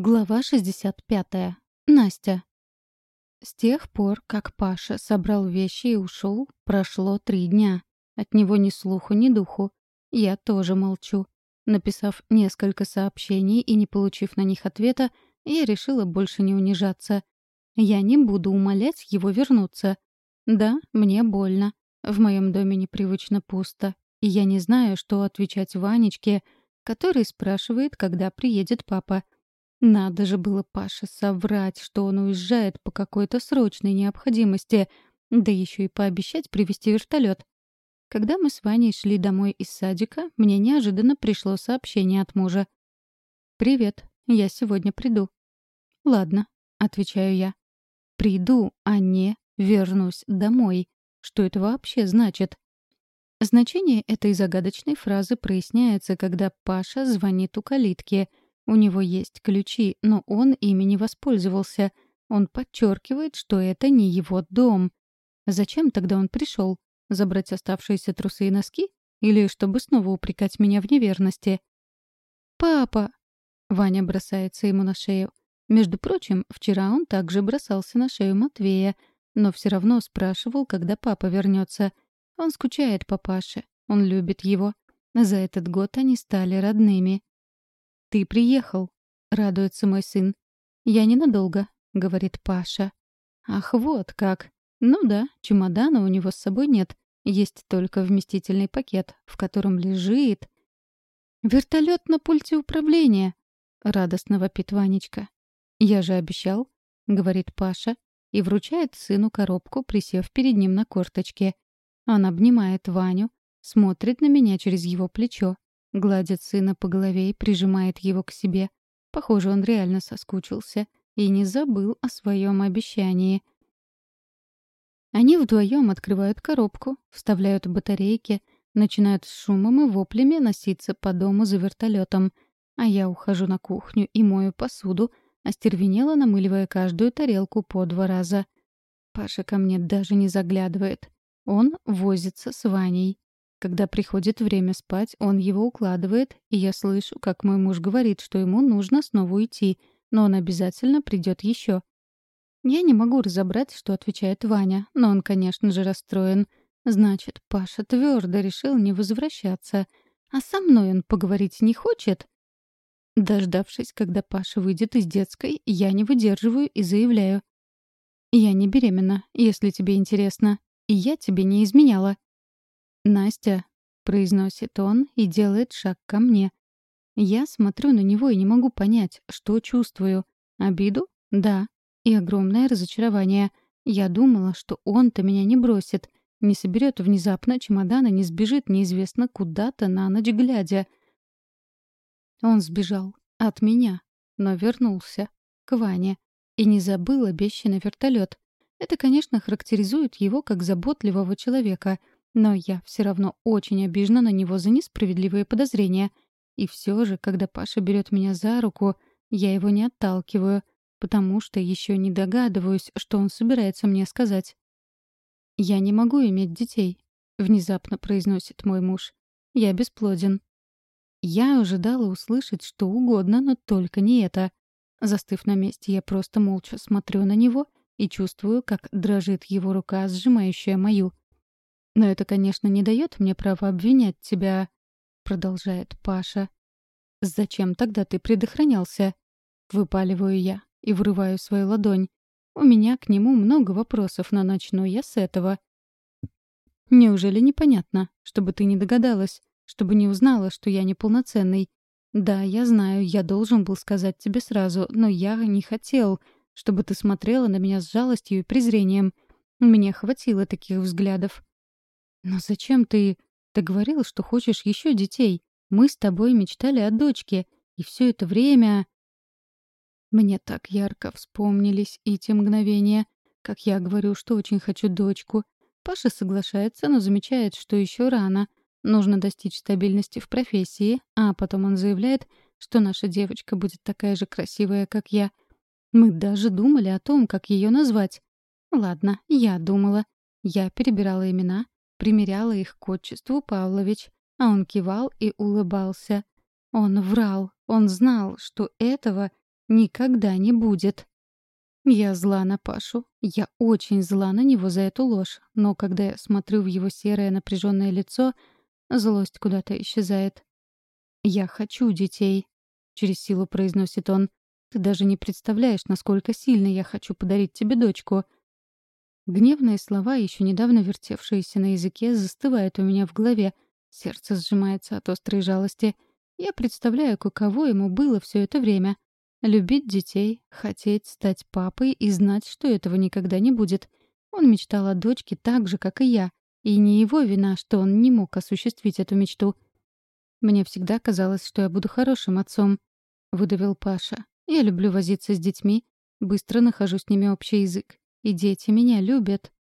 Глава 65. Настя. С тех пор, как Паша собрал вещи и ушел, прошло три дня. От него ни слуху, ни духу. Я тоже молчу. Написав несколько сообщений и не получив на них ответа, я решила больше не унижаться. Я не буду умолять его вернуться. Да, мне больно. В моем доме непривычно пусто. И я не знаю, что отвечать Ванечке, который спрашивает, когда приедет папа. Надо же было Паше соврать, что он уезжает по какой-то срочной необходимости, да еще и пообещать привезти вертолет. Когда мы с Ваней шли домой из садика, мне неожиданно пришло сообщение от мужа. «Привет, я сегодня приду». «Ладно», — отвечаю я. «Приду, а не вернусь домой. Что это вообще значит?» Значение этой загадочной фразы проясняется, когда Паша звонит у калитки — у него есть ключи, но он ими не воспользовался. Он подчеркивает, что это не его дом. Зачем тогда он пришел? Забрать оставшиеся трусы и носки? Или чтобы снова упрекать меня в неверности? «Папа!» Ваня бросается ему на шею. Между прочим, вчера он также бросался на шею Матвея, но все равно спрашивал, когда папа вернется. Он скучает по Паше, он любит его. За этот год они стали родными. «Ты приехал», — радуется мой сын. «Я ненадолго», — говорит Паша. «Ах, вот как. Ну да, чемодана у него с собой нет. Есть только вместительный пакет, в котором лежит...» «Вертолет на пульте управления», — радостно вопит Ванечка. «Я же обещал», — говорит Паша и вручает сыну коробку, присев перед ним на корточке. Он обнимает Ваню, смотрит на меня через его плечо. Гладит сына по голове и прижимает его к себе. Похоже, он реально соскучился и не забыл о своем обещании. Они вдвоем открывают коробку, вставляют батарейки, начинают с шумом и воплями носиться по дому за вертолетом, а я ухожу на кухню и мою посуду, остервенело намыливая каждую тарелку по два раза. Паша ко мне даже не заглядывает. Он возится с Ваней. Когда приходит время спать, он его укладывает, и я слышу, как мой муж говорит, что ему нужно снова уйти, но он обязательно придет еще. Я не могу разобрать, что отвечает Ваня, но он, конечно же, расстроен. Значит, Паша твердо решил не возвращаться. А со мной он поговорить не хочет? Дождавшись, когда Паша выйдет из детской, я не выдерживаю и заявляю. «Я не беременна, если тебе интересно. И я тебе не изменяла». «Настя», — произносит он и делает шаг ко мне. Я смотрю на него и не могу понять, что чувствую. Обиду? Да. И огромное разочарование. Я думала, что он-то меня не бросит, не соберет внезапно чемодан и не сбежит неизвестно куда-то на ночь глядя. Он сбежал. От меня. Но вернулся. К Ване. И не забыл обещанный вертолет. Это, конечно, характеризует его как заботливого человека — но я все равно очень обижена на него за несправедливые подозрения. И все же, когда Паша берет меня за руку, я его не отталкиваю, потому что еще не догадываюсь, что он собирается мне сказать. «Я не могу иметь детей», — внезапно произносит мой муж. «Я бесплоден». Я ожидала услышать что угодно, но только не это. Застыв на месте, я просто молча смотрю на него и чувствую, как дрожит его рука, сжимающая мою. «Но это, конечно, не дает мне права обвинять тебя», — продолжает Паша. «Зачем тогда ты предохранялся?» Выпаливаю я и вырываю свою ладонь. У меня к нему много вопросов, но начну я с этого. «Неужели непонятно, чтобы ты не догадалась, чтобы не узнала, что я неполноценный? Да, я знаю, я должен был сказать тебе сразу, но я не хотел, чтобы ты смотрела на меня с жалостью и презрением. Мне хватило таких взглядов. «Но зачем ты... Ты говорил, что хочешь еще детей. Мы с тобой мечтали о дочке. И все это время...» Мне так ярко вспомнились эти мгновения, как я говорю, что очень хочу дочку. Паша соглашается, но замечает, что еще рано. Нужно достичь стабильности в профессии, а потом он заявляет, что наша девочка будет такая же красивая, как я. Мы даже думали о том, как ее назвать. Ладно, я думала. Я перебирала имена, примеряла их к отчеству Павлович, а он кивал и улыбался. Он врал, он знал, что этого Никогда не будет. Я зла на Пашу. Я очень зла на него за эту ложь. Но когда я смотрю в его серое напряженное лицо, злость куда-то исчезает. «Я хочу детей», — через силу произносит он. «Ты даже не представляешь, насколько сильно я хочу подарить тебе дочку». Гневные слова, еще недавно вертевшиеся на языке, застывают у меня в голове. Сердце сжимается от острой жалости. Я представляю, каково ему было все это время. Любить детей, хотеть стать папой и знать, что этого никогда не будет. Он мечтал о дочке так же, как и я. И не его вина, что он не мог осуществить эту мечту. «Мне всегда казалось, что я буду хорошим отцом», — выдавил Паша. «Я люблю возиться с детьми, быстро нахожу с ними общий язык. И дети меня любят».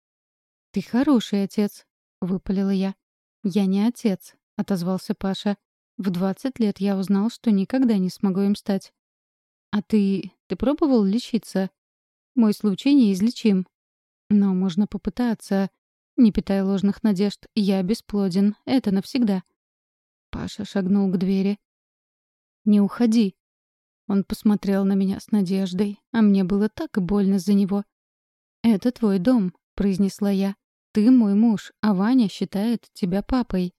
«Ты хороший отец», — выпалила я. «Я не отец», — отозвался Паша. «В двадцать лет я узнал, что никогда не смогу им стать». «А ты... ты пробовал лечиться?» «Мой случай неизлечим». «Но можно попытаться. Не питай ложных надежд. Я бесплоден. Это навсегда». Паша шагнул к двери. «Не уходи». Он посмотрел на меня с надеждой, а мне было так больно за него. «Это твой дом», — произнесла я. «Ты мой муж, а Ваня считает тебя папой».